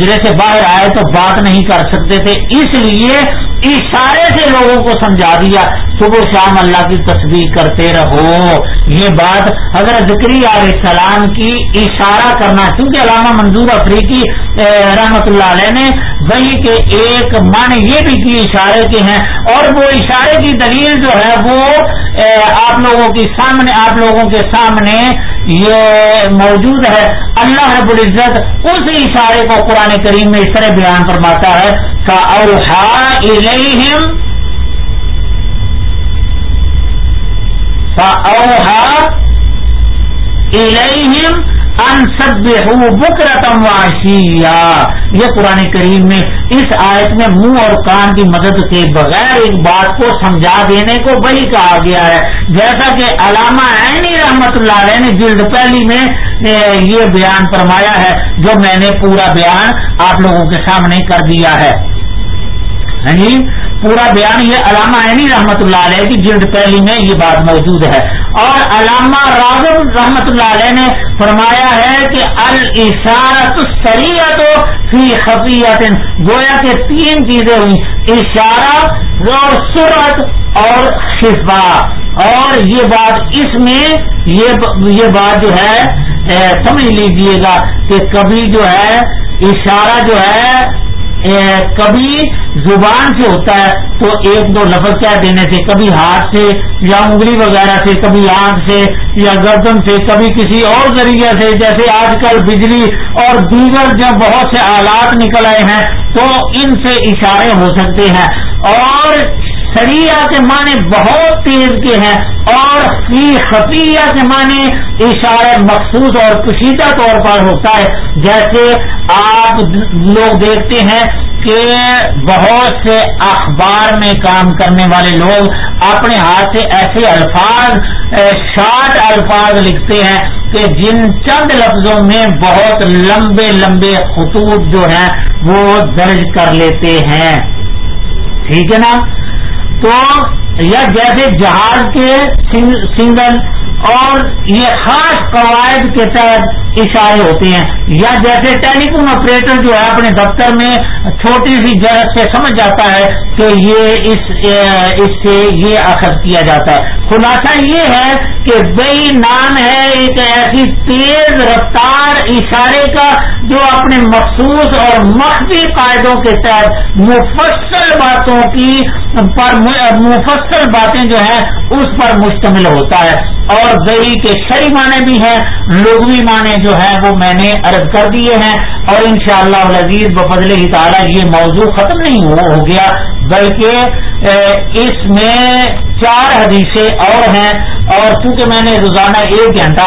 ضلع سے باہر آئے تو بات نہیں کر سکتے تھے۔ اس لیے اشارے سے لوگوں کو سمجھا دیا۔ صبح شام اللہ کی تصویر کرتے رہو۔ یہ بات حضرت ذکری علیہ السلام کی اشارہ کرنا کیونکہ علامہ منظور افریقی رحمت اللہ علیہ نے وہی کے ایک من یہ بھی کی اشارے کے ہیں، اور وہ اشارے کی دلیل جو ہے وہ آپ لوگوں کے سامنے، آپ لوگوں کے سامنے یہ موجود ہے۔ اللہ رب العزت اس اشارے کو قرآن کریم میں اس طرح بیان فرماتا ہے کا اوہا بکرتم واشیا یہ قرآن کریم میں اس آیت میں منہ اور کان کی مدد کے بغیر ایک بات کو سمجھا دینے کو وہی کہا گیا ہے۔ جیسا کہ علامہ عینی رحمت اللہ علیہ نے جلد پہلی میں یہ بیان فرمایا ہے، جو میں نے پورا بیان آپ لوگوں کے سامنے کر دیا ہے۔ جی پورا بیان یہ علامہ عینی رحمت اللہ علیہ کی جلد پہلی میں یہ بات موجود ہے۔ اور علامہ راغب رحمت اللہ علیہ نے فرمایا ہے کہ الشارت سریت فی خفیت گویا کے تین چیزیں ہوئی اشارہ اور سرت اور شفا اور یہ بات اس میں، یہ بات جو ہے سمجھ لیجیے گا کہ کبھی جو ہے، اشارہ جو ہے کبھی زبان سے ہوتا ہے تو ایک دو لفظ کہہ دینے سے، کبھی ہاتھ سے، یا انگلی وغیرہ سے، کبھی آنکھ سے، یا گردن سے، کبھی کسی اور ذریعے سے، جیسے آج کل بجلی اور دیگر جب بہت سے آلات نکل آئے ہیں، تو ان سے اشارے ہو سکتے ہیں۔ اور سریا کے معنی بہت تیز کے ہیں اور فی خفیہ کے معنی اشارہ مخصوص اور کشیدہ طور پر ہوتا ہے۔ جیسے آپ لوگ دیکھتے ہیں کہ بہت سے اخبار میں کام کرنے والے لوگ اپنے ہاتھ سے ایسے الفاظ شارٹ الفاظ لکھتے ہیں کہ جن چند لفظوں میں بہت لمبے لمبے خطوط جو ہیں وہ درج کر لیتے ہیں۔ ٹھیک ہے نا؟ تو یا جیسے جہاز کے سنگل اور یہ خاص قواعد کے تحت اشارے ہوتے ہیں۔ یا جیسے ٹیلی فون آپریٹر جو ہے اپنے دفتر میں چھوٹی سی جگہ سے سمجھ جاتا ہے کہ یہ اس اس سے یہ اخذ کیا جاتا ہے۔ خلاصہ یہ ہے کہ بئی نام ہے ایک ایسی تیز رفتار اشارے کا جو اپنے مخصوص اور مخفی قاعدوں کے تحت مفصل باتوں کی پر مفصل باتیں جو ہیں اس پر مشتمل ہوتا ہے۔ اور دہی کے شری معنی بھی ہیں، لغوی معنی جو ہے وہ میں نے عرض کر دیے ہیں اور انشاءاللہ شاء اللہ بفضل ہی تعالیٰ یہ موضوع ختم نہیں ہو گیا، بلکہ اس میں چار حدیثیں اور ہیں اور چونکہ میں نے روزانہ ایک گھنٹہ